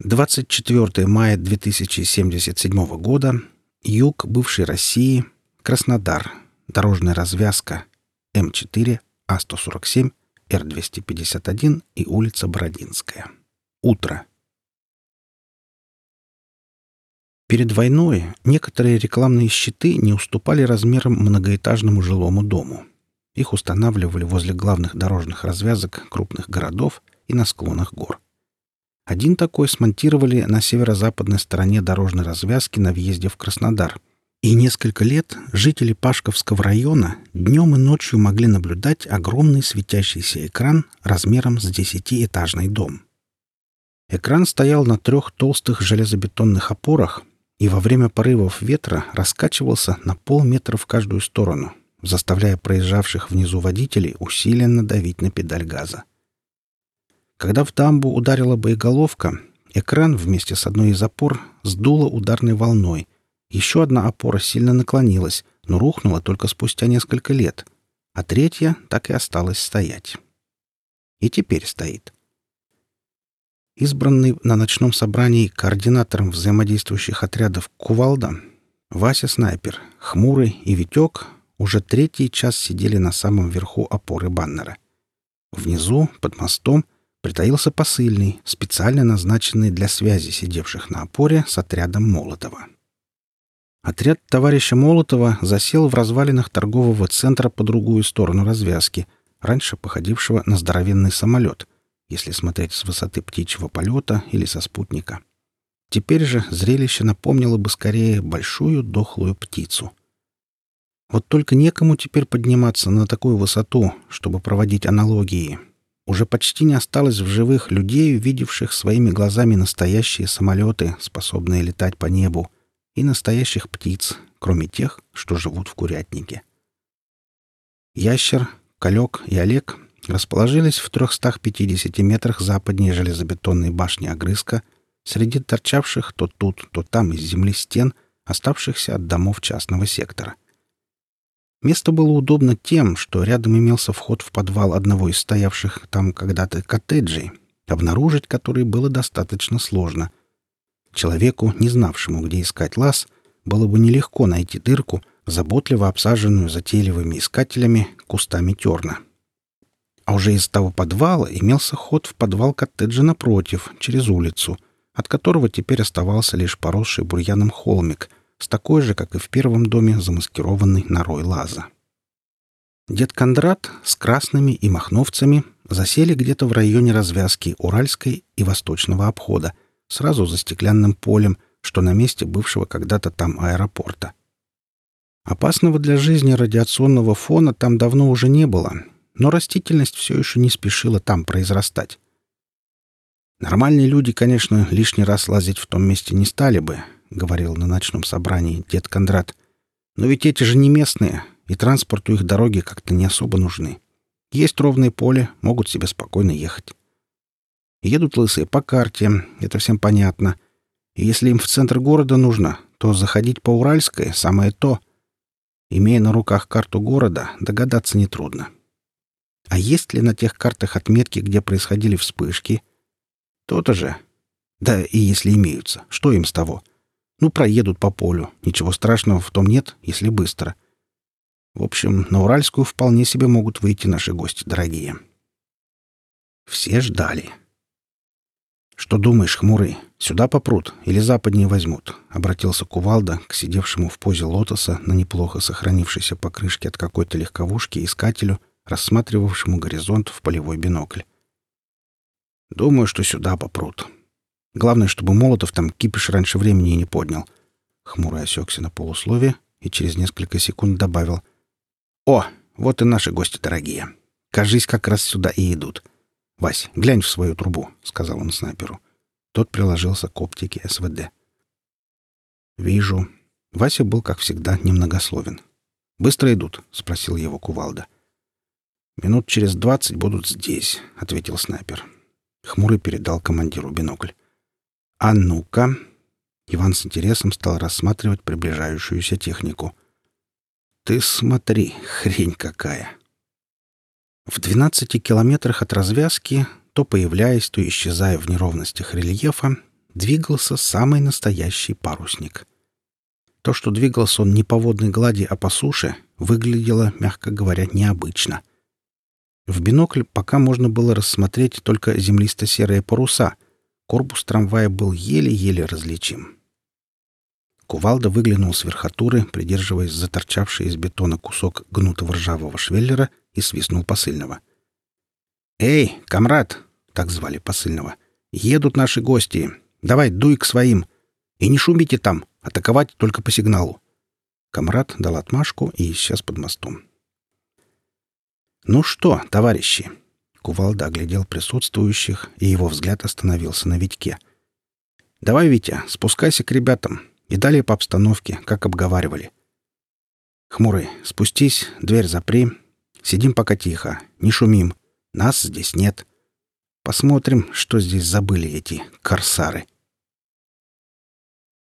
24 мая 2077 года. Юг бывшей России. Краснодар. Дорожная развязка. М4, А147, Р251 и улица Бородинская. Утро. Перед войной некоторые рекламные щиты не уступали размерам многоэтажному жилому дому. Их устанавливали возле главных дорожных развязок крупных городов и на склонах гор. Один такой смонтировали на северо-западной стороне дорожной развязки на въезде в Краснодар. И несколько лет жители Пашковского района днем и ночью могли наблюдать огромный светящийся экран размером с десятиэтажный дом. Экран стоял на трех толстых железобетонных опорах, и во время порывов ветра раскачивался на полметра в каждую сторону, заставляя проезжавших внизу водителей усиленно давить на педаль газа. Когда в дамбу ударила боеголовка, экран вместе с одной из опор сдуло ударной волной. Еще одна опора сильно наклонилась, но рухнула только спустя несколько лет, а третья так и осталась стоять. И теперь стоит. Избранный на ночном собрании координатором взаимодействующих отрядов Кувалда, Вася Снайпер, Хмурый и Витек уже третий час сидели на самом верху опоры баннера. Внизу, под мостом, притаился посыльный, специально назначенный для связи сидевших на опоре с отрядом Молотова. Отряд товарища Молотова засел в развалинах торгового центра по другую сторону развязки, раньше походившего на здоровенный самолет — если смотреть с высоты птичьего полета или со спутника. Теперь же зрелище напомнило бы скорее большую дохлую птицу. Вот только некому теперь подниматься на такую высоту, чтобы проводить аналогии. Уже почти не осталось в живых людей, видевших своими глазами настоящие самолеты, способные летать по небу, и настоящих птиц, кроме тех, что живут в курятнике. Ящер, Калек и Олег расположились в 350 метрах западнее железобетонной башни огрызка среди торчавших то тут, то там из земли стен, оставшихся от домов частного сектора. Место было удобно тем, что рядом имелся вход в подвал одного из стоявших там когда-то коттеджей, обнаружить который было достаточно сложно. Человеку, не знавшему, где искать лаз, было бы нелегко найти дырку, заботливо обсаженную затейливыми искателями кустами терна. А уже из того подвала имелся ход в подвал коттеджа напротив, через улицу, от которого теперь оставался лишь поросший бурьяном холмик, с такой же, как и в первом доме, замаскированный норой лаза. Дед Кондрат с красными и махновцами засели где-то в районе развязки Уральской и Восточного обхода, сразу за стеклянным полем, что на месте бывшего когда-то там аэропорта. Опасного для жизни радиационного фона там давно уже не было, но растительность все еще не спешила там произрастать. «Нормальные люди, конечно, лишний раз лазить в том месте не стали бы», — говорил на ночном собрании дед Кондрат. «Но ведь эти же не местные, и транспорту их дороги как-то не особо нужны. Есть ровное поле, могут себе спокойно ехать. Едут лысые по карте, это всем понятно. И если им в центр города нужно, то заходить по Уральской — самое то. Имея на руках карту города, догадаться нетрудно. А есть ли на тех картах отметки, где происходили вспышки? То-то же. Да и если имеются, что им с того? Ну, проедут по полю. Ничего страшного в том нет, если быстро. В общем, на Уральскую вполне себе могут выйти наши гости дорогие. Все ждали. «Что думаешь, хмурый, сюда попрут или западнее возьмут?» — обратился Кувалда к сидевшему в позе лотоса на неплохо сохранившейся покрышке от какой-то легковушки искателю — рассматривавшему горизонт в полевой бинокль. «Думаю, что сюда попрут. Главное, чтобы Молотов там кипиш раньше времени не поднял». Хмуро осекся на полусловие и через несколько секунд добавил. «О, вот и наши гости дорогие. Кажись, как раз сюда и идут. Вась, глянь в свою трубу», — сказал он снайперу. Тот приложился к оптике СВД. «Вижу». Вася был, как всегда, немногословен. «Быстро идут?» — спросил его кувалда. «Минут через двадцать будут здесь», — ответил снайпер. Хмурый передал командиру бинокль. «А ну-ка!» Иван с интересом стал рассматривать приближающуюся технику. «Ты смотри, хрень какая!» В двенадцати километрах от развязки, то появляясь, то исчезая в неровностях рельефа, двигался самый настоящий парусник. То, что двигался он не по водной глади, а по суше, выглядело, мягко говоря, необычно. В бинокль пока можно было рассмотреть только землисто-серые паруса. Корпус трамвая был еле-еле различим. Кувалда выглянул с верхотуры, придерживаясь за из бетона кусок гнутого ржавого швеллера, и свистнул посыльного. «Эй, комрад!» — так звали посыльного. «Едут наши гости. Давай, дуй к своим. И не шумите там, атаковать только по сигналу». Комрад дал отмашку и исчез под мостом. «Ну что, товарищи?» Кувалда оглядел присутствующих, и его взгляд остановился на Витьке. «Давай, Витя, спускайся к ребятам. И далее по обстановке, как обговаривали. Хмурый, спустись, дверь запри. Сидим пока тихо, не шумим. Нас здесь нет. Посмотрим, что здесь забыли эти корсары.